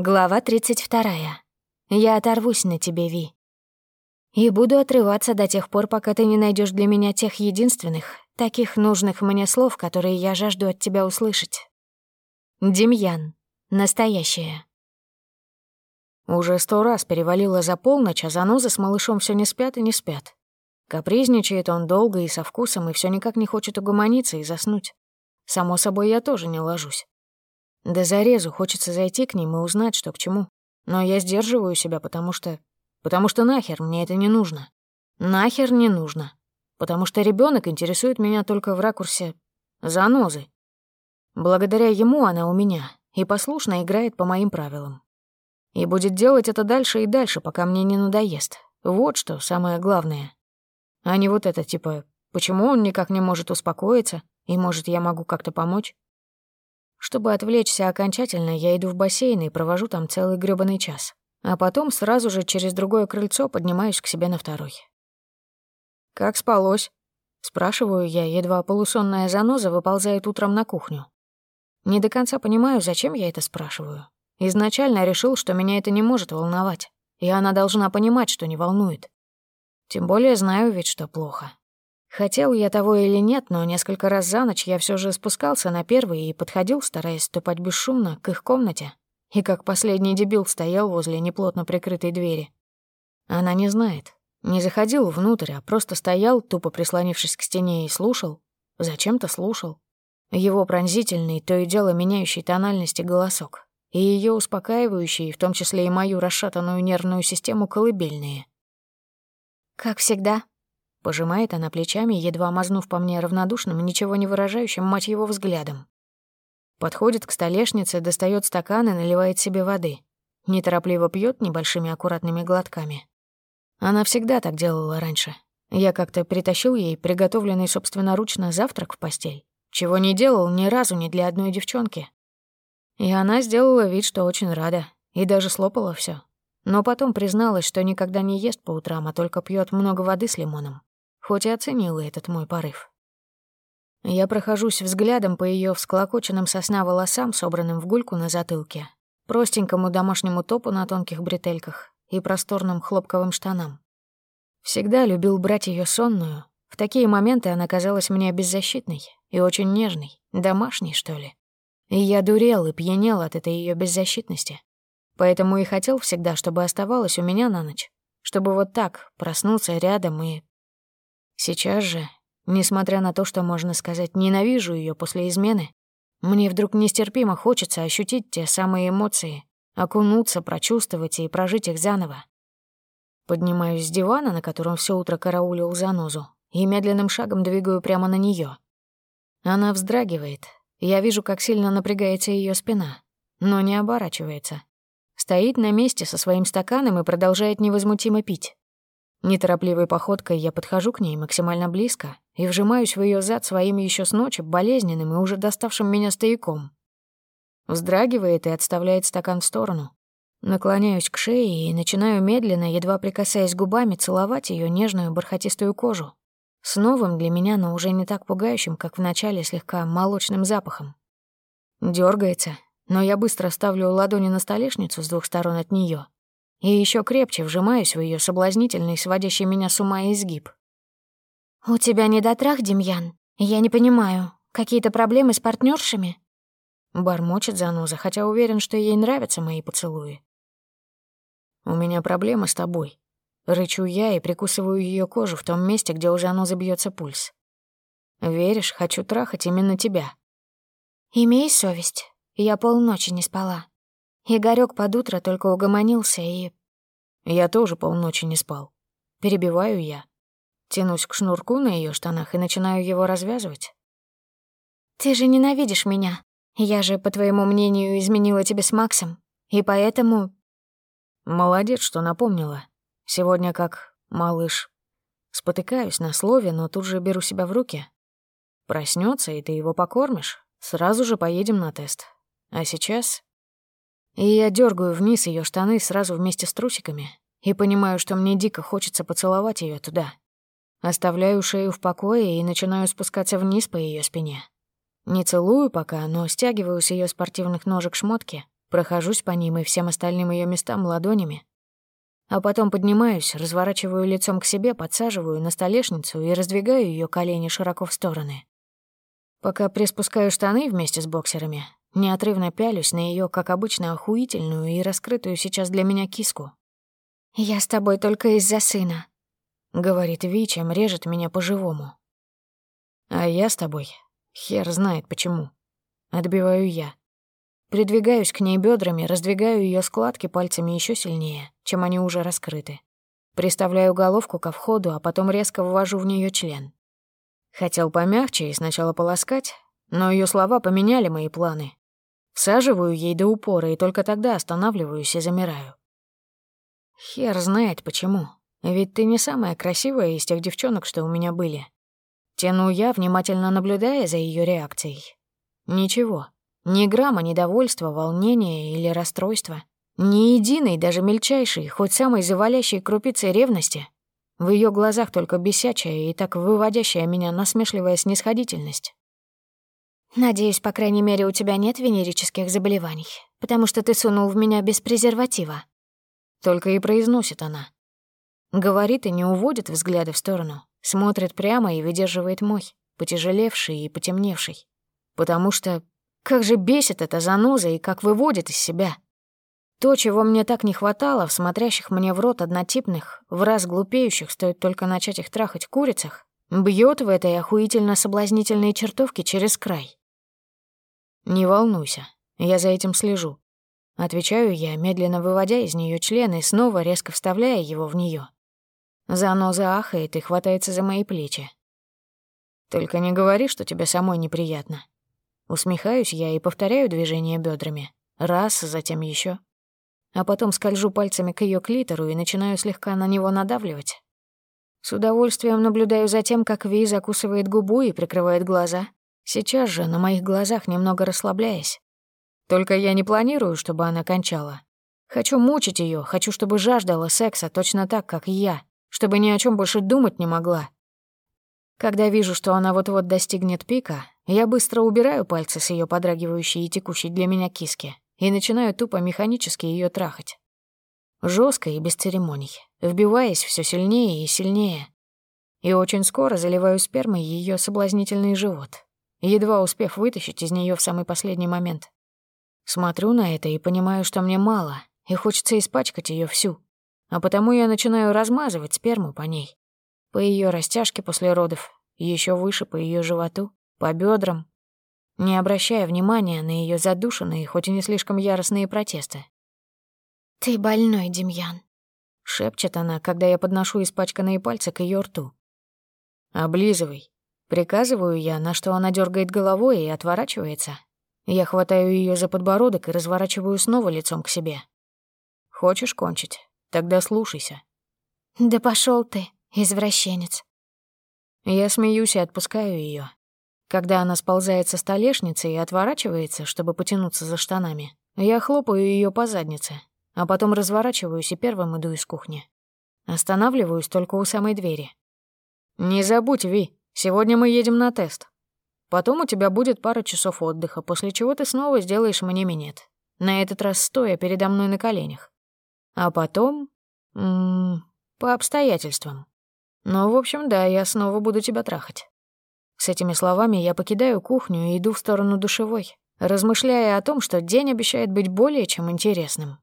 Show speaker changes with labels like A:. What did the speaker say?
A: Глава 32. Я оторвусь на тебе, Ви. И буду отрываться до тех пор, пока ты не найдешь для меня тех единственных, таких нужных мне слов, которые я жажду от тебя услышать. Демьян. Настоящее.
B: Уже сто раз перевалило за полночь, а занозы с малышом все не спят и не спят. Капризничает он долго и со вкусом, и все никак не хочет угомониться и заснуть. Само собой, я тоже не ложусь. До зарезу хочется зайти к ним и узнать, что к чему. Но я сдерживаю себя, потому что... Потому что нахер мне это не нужно. Нахер не нужно. Потому что ребенок интересует меня только в ракурсе занозы. Благодаря ему она у меня и послушно играет по моим правилам. И будет делать это дальше и дальше, пока мне не надоест. Вот что самое главное. А не вот это, типа, почему он никак не может успокоиться, и, может, я могу как-то помочь? Чтобы отвлечься окончательно, я иду в бассейн и провожу там целый грёбаный час. А потом сразу же через другое крыльцо поднимаюсь к себе на второй. «Как спалось?» Спрашиваю я, едва полусонная заноза выползает утром на кухню. Не до конца понимаю, зачем я это спрашиваю. Изначально решил, что меня это не может волновать, и она должна понимать, что не волнует. Тем более знаю ведь, что плохо. Хотел я того или нет, но несколько раз за ночь я все же спускался на первый и подходил, стараясь ступать бесшумно, к их комнате. И как последний дебил стоял возле неплотно прикрытой двери. Она не знает. Не заходил внутрь, а просто стоял, тупо прислонившись к стене, и слушал. Зачем-то слушал. Его пронзительный, то и дело меняющий тональности голосок. И ее успокаивающие, в том числе и мою расшатанную нервную систему, колыбельные.
A: «Как всегда», Пожимает она плечами, едва мазнув по мне равнодушным, ничего не выражающим, мать его, взглядом.
B: Подходит к столешнице, достает стакан и наливает себе воды. Неторопливо пьет небольшими аккуратными глотками. Она всегда так делала раньше. Я как-то притащил ей приготовленный собственноручно завтрак в постель, чего не делал ни разу ни для одной девчонки. И она сделала вид, что очень рада, и даже слопала все. Но потом призналась, что никогда не ест по утрам, а только пьет много воды с лимоном хоть и оценила этот мой порыв. Я прохожусь взглядом по ее всклокоченным сосна волосам, собранным в гульку на затылке, простенькому домашнему топу на тонких бретельках и просторным хлопковым штанам. Всегда любил брать ее сонную. В такие моменты она казалась мне беззащитной и очень нежной, домашней, что ли. И я дурел и пьянел от этой ее беззащитности. Поэтому и хотел всегда, чтобы оставалась у меня на ночь. Чтобы вот так проснуться рядом и Сейчас же, несмотря на то, что, можно сказать, ненавижу ее после измены, мне вдруг нестерпимо хочется ощутить те самые эмоции, окунуться, прочувствовать и прожить их заново. Поднимаюсь с дивана, на котором все утро караулил занозу, и медленным шагом двигаю прямо на нее. Она вздрагивает. Я вижу, как сильно напрягается ее спина, но не оборачивается. Стоит на месте со своим стаканом и продолжает невозмутимо пить. Неторопливой походкой я подхожу к ней максимально близко и вжимаюсь в ее зад своим еще с ночи болезненным и уже доставшим меня стояком. Вздрагивает и отставляет стакан в сторону. Наклоняюсь к шее и начинаю медленно, едва прикасаясь губами, целовать ее нежную бархатистую кожу. С новым для меня, но уже не так пугающим, как в начале, слегка молочным запахом. Дёргается, но я быстро ставлю ладони на столешницу с двух сторон от нее и еще крепче вжимаюсь в ее соблазнительный, сводящий меня с ума изгиб.
A: «У тебя недотрах, Демьян? Я не понимаю. Какие-то проблемы с партнершами?
B: Бормочет заноза, хотя уверен, что ей нравятся мои поцелуи. «У меня проблема с тобой». Рычу я и прикусываю ее кожу в том месте, где у занозы бьется пульс. «Веришь, хочу трахать именно тебя».
A: «Имей совесть. Я полночи не спала. Игорёк под утро только угомонился и...
B: Я тоже полночи не спал. Перебиваю я. Тянусь к шнурку на ее штанах и начинаю его развязывать.
A: «Ты же ненавидишь меня. Я же, по твоему мнению, изменила тебе с Максом. И поэтому...»
B: «Молодец, что напомнила. Сегодня как малыш. Спотыкаюсь на слове, но тут же беру себя в руки. Проснется, и ты его покормишь. Сразу же поедем на тест. А сейчас и я дергаю вниз ее штаны сразу вместе с трусиками и понимаю, что мне дико хочется поцеловать ее туда. Оставляю шею в покое и начинаю спускаться вниз по ее спине. Не целую пока, но стягиваю с ее спортивных ножек шмотки Прохожусь по ним и всем остальным ее местам ладонями. А потом поднимаюсь, разворачиваю лицом к себе, подсаживаю на столешницу и раздвигаю ее колени широко в стороны. Пока приспускаю штаны вместе с боксерами, неотрывно пялюсь на ее, как обычно, охуительную и раскрытую сейчас для меня киску.
A: «Я с тобой только из-за сына», —
B: говорит Ви, чем режет меня по-живому. «А я с тобой. Хер знает почему». Отбиваю я. Придвигаюсь к ней бедрами, раздвигаю ее складки пальцами еще сильнее, чем они уже раскрыты. Приставляю головку ко входу, а потом резко ввожу в нее член. Хотел помягче и сначала полоскать, но ее слова поменяли мои планы. Всаживаю ей до упора и только тогда останавливаюсь и замираю. Хер знает почему. Ведь ты не самая красивая из тех девчонок, что у меня были. Тяну я, внимательно наблюдая за ее реакцией. Ничего. Ни грамма недовольства, волнения или расстройства. Ни единой, даже мельчайшей, хоть самой завалящей крупицы ревности. В ее глазах только бесячая и так выводящая меня насмешливая снисходительность.
A: «Надеюсь, по крайней мере, у тебя нет венерических заболеваний, потому что ты сунул в меня без презерватива».
B: Только и произносит она. Говорит и не уводит взгляды в сторону, смотрит прямо и выдерживает мой, потяжелевший и потемневший. Потому что как же бесит эта заноза и как выводит из себя. То, чего мне так не хватало в смотрящих мне в рот однотипных, в раз глупеющих, стоит только начать их трахать курицах, бьет в этой охуительно соблазнительной чертовке через край. «Не волнуйся, я за этим слежу», — отвечаю я, медленно выводя из нее член и снова резко вставляя его в нее. Заноза ахает и хватается за мои плечи. «Только не говори, что тебе самой неприятно», Усмехаюсь я и повторяю движение бедрами. Раз, затем еще. А потом скольжу пальцами к ее клитору и начинаю слегка на него надавливать. С удовольствием наблюдаю за тем, как Ви закусывает губу и прикрывает глаза. Сейчас же, на моих глазах, немного расслабляясь. Только я не планирую, чтобы она кончала. Хочу мучить ее, хочу, чтобы жаждала секса точно так, как я, чтобы ни о чем больше думать не могла. Когда вижу, что она вот-вот достигнет пика, я быстро убираю пальцы с ее подрагивающей и текущей для меня киски и начинаю тупо механически ее трахать. Жестко и без церемоний, вбиваясь все сильнее и сильнее. И очень скоро заливаю спермой ее соблазнительный живот, едва успев вытащить из нее в самый последний момент. Смотрю на это и понимаю, что мне мало, и хочется испачкать ее всю. А потому я начинаю размазывать сперму по ней. По ее растяжке после родов, еще выше по ее животу по бедрам, не обращая внимания на ее задушенные, хоть и не слишком яростные протесты.
A: «Ты больной, Демьян», —
B: шепчет она, когда я подношу испачканные пальцы к ее рту. «Облизывай». Приказываю я, на что она дергает головой и отворачивается. Я хватаю ее за подбородок и разворачиваю снова лицом к себе. «Хочешь кончить? Тогда слушайся».
A: «Да пошел ты, извращенец».
B: Я смеюсь и отпускаю ее. Когда она сползает со столешницы и отворачивается, чтобы потянуться за штанами, я хлопаю ее по заднице, а потом разворачиваюсь и первым иду из кухни. Останавливаюсь только у самой двери. «Не забудь, Ви, сегодня мы едем на тест. Потом у тебя будет пара часов отдыха, после чего ты снова сделаешь мне минет. На этот раз стоя передо мной на коленях. А потом... М -м, по обстоятельствам. Ну, в общем, да, я снова буду тебя трахать. С этими словами я покидаю кухню и иду в сторону душевой, размышляя о том, что день обещает быть более чем интересным.